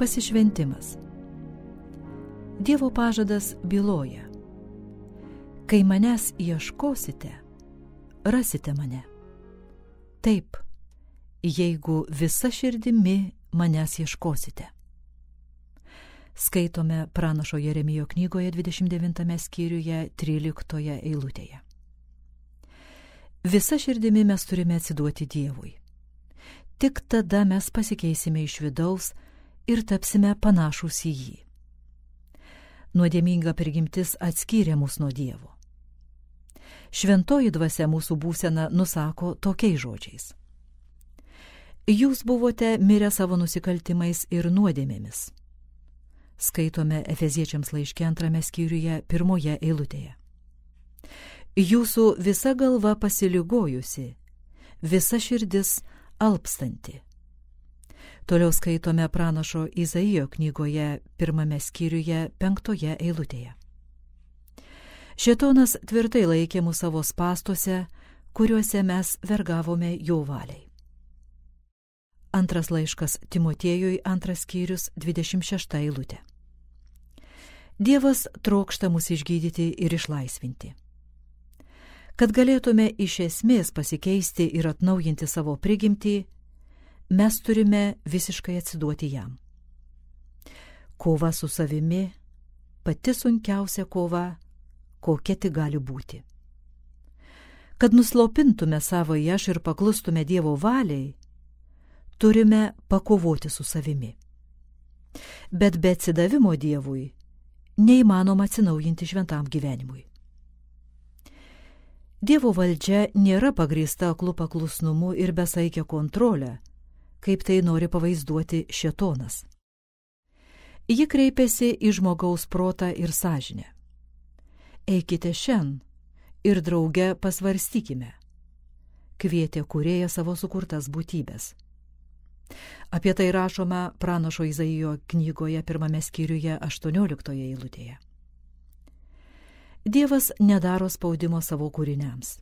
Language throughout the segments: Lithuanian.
Pasišventimas. Dievo pažadas byloja. Kai manęs ieškosite, rasite mane. Taip, jeigu visa širdimi manęs ieškosite. Skaitome pranašo Jeremijo knygoje 29 skyriuje 13 eilutėje. Visa širdimi mes turime atsiduoti Dievui. Tik tada mes pasikeisime iš vidaus ir tapsime panašus į jį. Nuodėminga prigimtis atskyrė mus nuo Dievo. Šventoji dvasia mūsų būseną nusako tokiais žodžiais. Jūs buvote mirę savo nusikaltimais ir nuodėmėmis. Skaitome Efeziečiams laiškė antrame skyriuje pirmoje eilutėje. Jūsų visa galva pasiligojusi, visa širdis alpstanti. Toliau skaitome pranašo Izaijo knygoje pirmame skyriuje penktoje eilutėje. Šetonas tvirtai laikė mūsų savo pastuose, kuriuose mes vergavome jo valiai. Antras laiškas Timotiejui, antras skyrius, 26 eilutė. Dievas trokšta mus išgydyti ir išlaisvinti. Kad galėtume iš esmės pasikeisti ir atnaujinti savo prigimtį, mes turime visiškai atsiduoti jam. Kova su savimi - pati sunkiausia kova, kokia tik gali būti. Kad nuslopintume savo aš ir paklustume Dievo valiai, turime pakovoti su savimi. Bet be atsidavimo Dievui neįmanoma atsinaujinti šventam gyvenimui. Dievo valdžia nėra pagrįsta aklų paklusnumu ir besaikia kontrolę, kaip tai nori pavaizduoti šetonas. Ji kreipiasi į žmogaus protą ir sąžinę. Eikite šiandien ir drauge pasvarstykime, kvietė kurėja savo sukurtas būtybės. Apie tai rašoma pranašo Izaijo knygoje pirmame skyriuje 18 eilutėje. Dievas nedaro spaudimo savo kūriniams.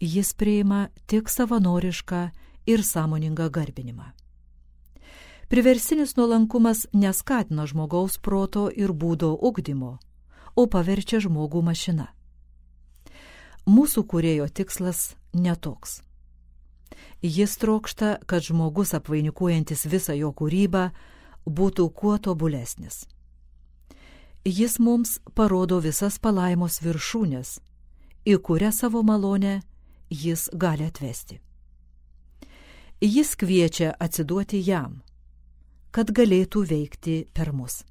Jis priima tik savanorišką ir sąmoningą garbinimą. Priversinis nuolankumas neskatina žmogaus proto ir būdo ugdymo, o paverčia žmogų mašina. Mūsų kurėjo tikslas netoks. Jis trokšta, kad žmogus apvainikuojantis visą jo kūrybą būtų kuo tobulesnis jis mums parodo visas palaimos viršūnės, į kurią savo malonę jis gali atvesti. Jis kviečia atsiduoti jam, kad galėtų veikti per mus.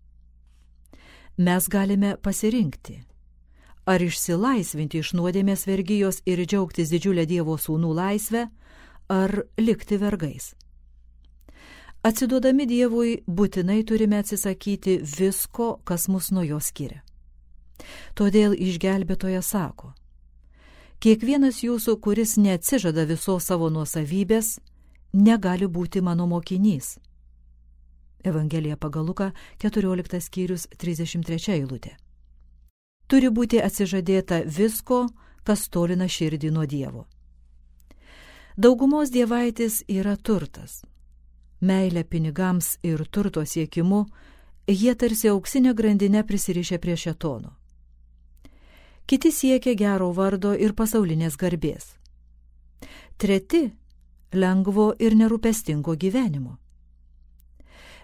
Mes galime pasirinkti, ar išsilaisvinti iš nuodėmės vergyjos ir džiaugtis didžiulę Dievo sūnų laisvę, ar likti vergais. Atsiduodami Dievui būtinai turime atsisakyti visko, kas mus nuo jo skiria. Todėl išgelbėtojas sako, kiekvienas jūsų, kuris neatsižada visos savo nuosavybės, negali būti mano mokinys. Evangelija pagal Luką 14 skyrius 33 eilutė. Turi būti atsižadėta visko, kas tolina širdį nuo Dievo. Daugumos dievaitis yra turtas meilę pinigams ir turto siekimu, jie tarsi auksinė grandinė prisirišę prie šetono. Kiti siekia gero vardo ir pasaulinės garbės. Treti - lengvo ir nerūpestingo gyvenimo.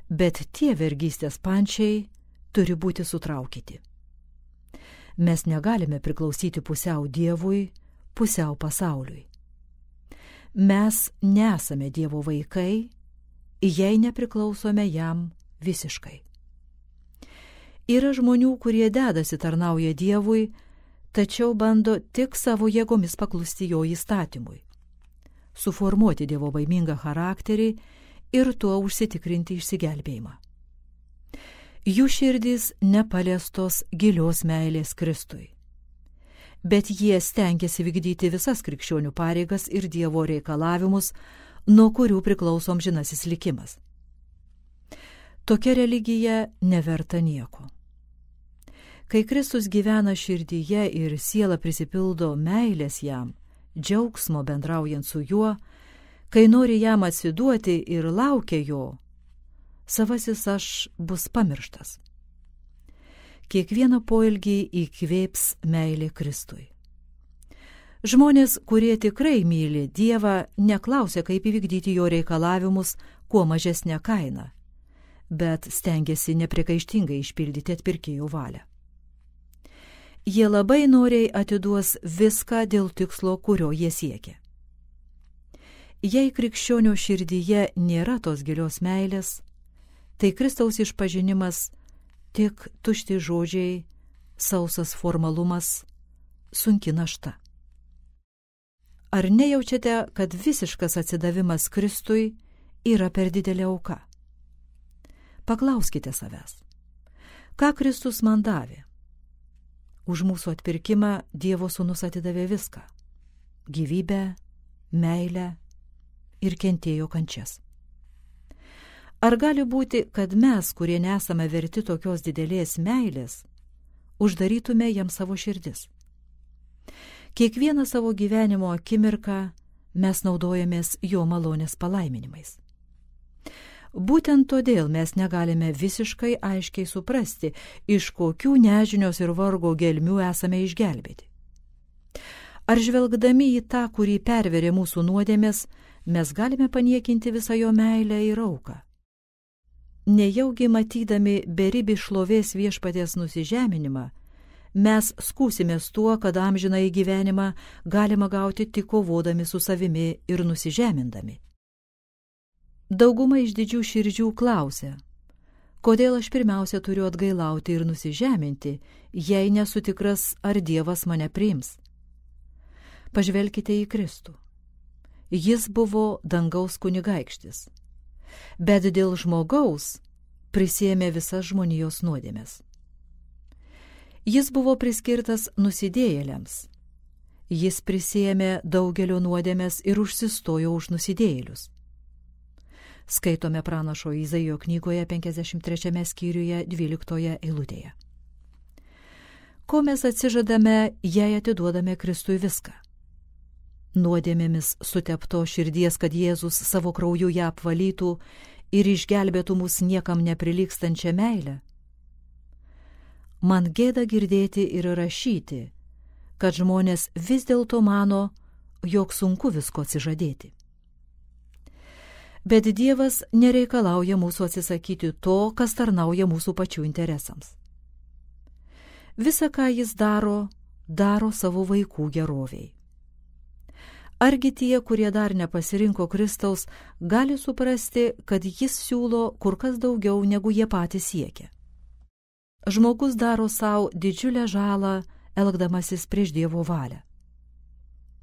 Bet tie vergystės pančiai turi būti sutraukyti. Mes negalime priklausyti pusiau Dievui, pusiau pasauliui. Mes nesame Dievo vaikai jei nepriklausome jam visiškai. Yra žmonių, kurie dedasi tarnauja Dievui, tačiau bando tik savo jėgomis paklusti jo įstatymui, suformuoti Dievo baimingą charakterį ir tuo užsitikrinti išsigelbėjimą. Jų širdys nepaliestos gilios meilės Kristui. Bet jie stengiasi vykdyti visas krikščionių pareigas ir Dievo reikalavimus, nuo kurių priklauso amžinasis likimas. Tokia religija neverta nieko. Kai Kristus gyvena širdyje ir siela prisipildo meilės jam, džiaugsmo bendraujant su juo, kai nori jam atsiduoti ir laukia jo, savasis aš bus pamirštas. Kiekvieną poilgį įkvėps meilė Kristui. Žmonės, kurie tikrai myli Dievą, neklausia, kaip įvykdyti jo reikalavimus kuo mažesnę kainą, bet stengiasi neprikaištingai išpildyti atpirkėjų valią. Jie labai noriai atiduos viską dėl tikslo, kurio jie siekia. Jei krikščionio širdyje nėra tos gilios meilės, tai Kristaus išpažinimas tik tušti žodžiai, sausas formalumas, sunki našta. Ar nejaučiate, kad visiškas atsidavimas Kristui yra per didelė auka? Paklauskite savęs, ką Kristus man davė? Už mūsų atpirkimą Dievo sūnus atidavė viską - gyvybę, meilę ir kentėjo kančias. Ar gali būti, kad mes, kurie nesame verti tokios didelės meilės, uždarytume jam savo širdis? Kiekvieną savo gyvenimo akimirką mes naudojamės jo malonės palaiminimais. Būtent todėl mes negalime visiškai aiškiai suprasti, iš kokių nežinios ir vargo gelmių esame išgelbėti. Ar žvelgdami į tą, kurį perverė mūsų nuodėmės, mes galime paniekinti visą jo meilę ir auką? Nejaugi matydami beribį šlovės viešpatės nusižeminimą, mes skūsimės tuo, kad amžiną į gyvenimą galima gauti tik kovodami su savimi ir nusižemindami. Dauguma iš didžių širdžių klausia, kodėl aš pirmiausia turiu atgailauti ir nusižeminti, jei nesu tikras, ar Dievas mane priims. Pažvelkite į Kristų. Jis buvo dangaus kunigaikštis, bet dėl žmogaus prisėmė visas žmonijos nuodėmės. Jis buvo priskirtas nusidėjėliams. Jis prisėmė daugelio nuodėmės ir užsistojo už nusidėjėlius. Skaitome pranašo Izaijo knygoje 53 skyriuje 12 eilutėje. Ko mes atsižadame, jei atiduodame Kristui viską? Nuodėmėmis sutepto širdies, kad Jėzus savo krauju ją apvalytų ir išgelbėtų mus niekam neprilykstančią meilę man gėda girdėti ir rašyti, kad žmonės vis dėlto mano, jog sunku visko atsižadėti. Bet Dievas nereikalauja mūsų atsisakyti to, kas tarnauja mūsų pačių interesams. Visa, ką jis daro, daro savo vaikų geroviai. Argi tie, kurie dar nepasirinko Kristaus, gali suprasti, kad jis siūlo kur kas daugiau, negu jie patys siekia? žmogus daro savo didžiulę žalą, elgdamasis prieš Dievo valią.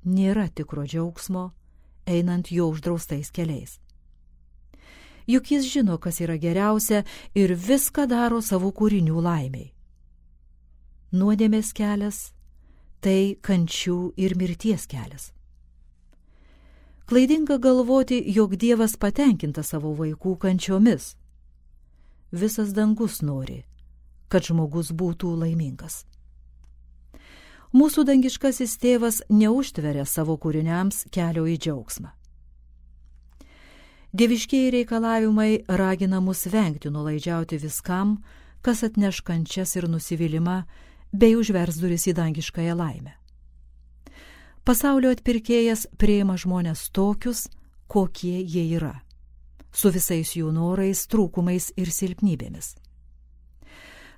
Nėra tikro džiaugsmo, einant jo uždraustais keliais. Juk jis žino, kas yra geriausia ir viską daro savo kūrinių laimiai. Nuodėmės kelias - tai kančių ir mirties kelias. Klaidinga galvoti, jog Dievas patenkinta savo vaikų kančiomis. Visas dangus nori, kad žmogus būtų laimingas. Mūsų dangiškasis tėvas neužtveria savo kūriniams kelio į džiaugsmą. Dieviškiai reikalavimai ragina mus vengti nulaidžiauti viskam, kas atneš kančias ir nusivylimą, bei užvers duris į dangiškąją laimę. Pasaulio atpirkėjas prieima žmonės tokius, kokie jie yra, su visais jų norais, trūkumais ir silpnybėmis.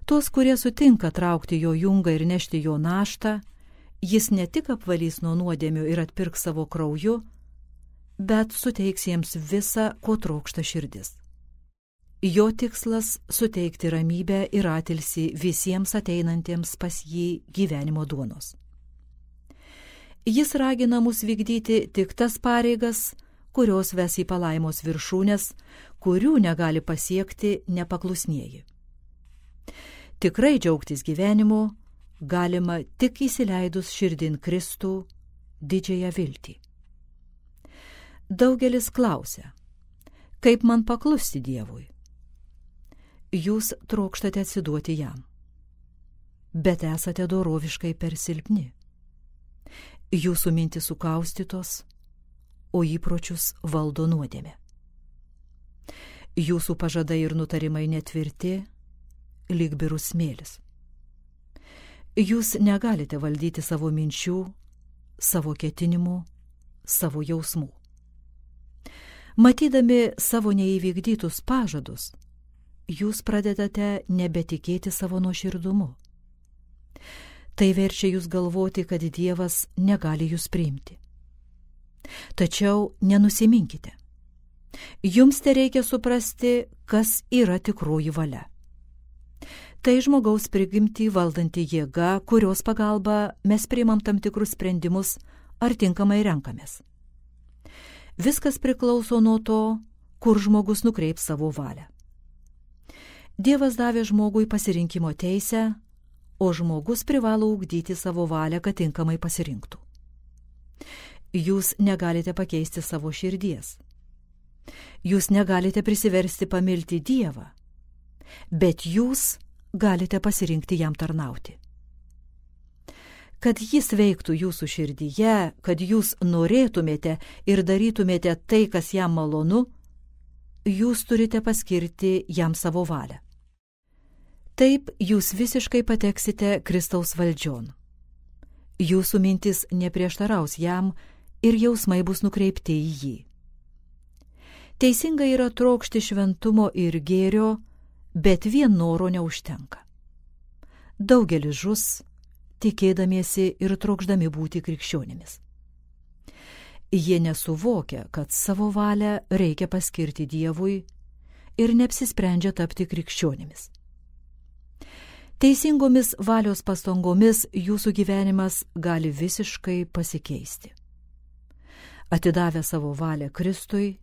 Tuos, kurie sutinka traukti jo jungą ir nešti jo naštą, jis ne tik apvalys nuo nuodėmių ir atpirks savo krauju, bet suteiks jiems visą, ko trokšta širdis. Jo tikslas - suteikti ramybę ir atilsi visiems ateinantiems pas jį gyvenimo duonos. Jis ragina mus vykdyti tik tas pareigas, kurios ves į palaimos viršūnės, kurių negali pasiekti nepaklusnieji. Tikrai džiaugtis gyvenimu galima tik įsileidus širdin Kristų didžiąją viltį. Daugelis klausia, kaip man paklusti Dievui? Jūs trokštate atsiduoti jam, bet esate doroviškai per silpni. Jūsų mintis sukaustytos, o įpročius valdo nuodėmė. Jūsų pažadai ir nutarimai netvirti, lyg birus smėlis. Jūs negalite valdyti savo minčių, savo ketinimų, savo jausmų. Matydami savo neįvykdytus pažadus, jūs pradedate nebetikėti savo nuoširdumu. Tai verčia jūs galvoti, kad Dievas negali jūs priimti. Tačiau nenusiminkite. Jums te reikia suprasti, kas yra tikroji valia. Tai žmogaus prigimti valdanti jėga, kurios pagalba mes priimam tam tikrus sprendimus ar tinkamai renkamės. Viskas priklauso nuo to, kur žmogus nukreips savo valią. Dievas davė žmogui pasirinkimo teisę, o žmogus privalo ugdyti savo valią, kad tinkamai pasirinktų. Jūs negalite pakeisti savo širdies. Jūs negalite prisiversti pamilti Dievą, bet jūs galite pasirinkti jam tarnauti. Kad jis veiktų jūsų širdyje, kad jūs norėtumėte ir darytumėte tai, kas jam malonu, jūs turite paskirti jam savo valią. Taip jūs visiškai pateksite Kristaus valdžion. Jūsų mintis neprieštaraus jam ir jausmai bus nukreipti į jį. Teisinga yra trokšti šventumo ir gėrio, bet vien noro neužtenka. Daugelis žus, tikėdamiesi ir trokšdami būti krikščionimis. Jie nesuvokia, kad savo valią reikia paskirti Dievui ir neapsisprendžia tapti krikščionimis. Teisingomis valios pastangomis jūsų gyvenimas gali visiškai pasikeisti. Atidavę savo valią Kristui,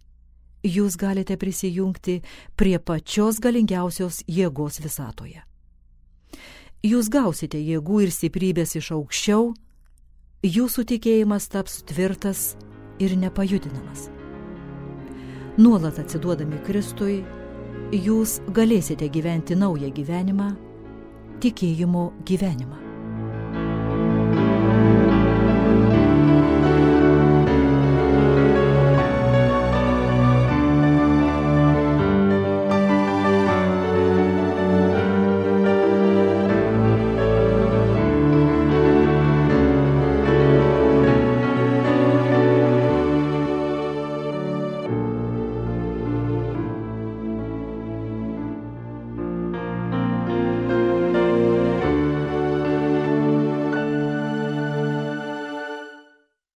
jūs galite prisijungti prie pačios galingiausios jėgos visatoje. Jūs gausite jėgų ir stiprybės iš aukščiau, jūsų tikėjimas taps tvirtas ir nepajudinamas. Nuolat atsiduodami Kristui, jūs galėsite gyventi naują gyvenimą, tikėjimo gyvenimą.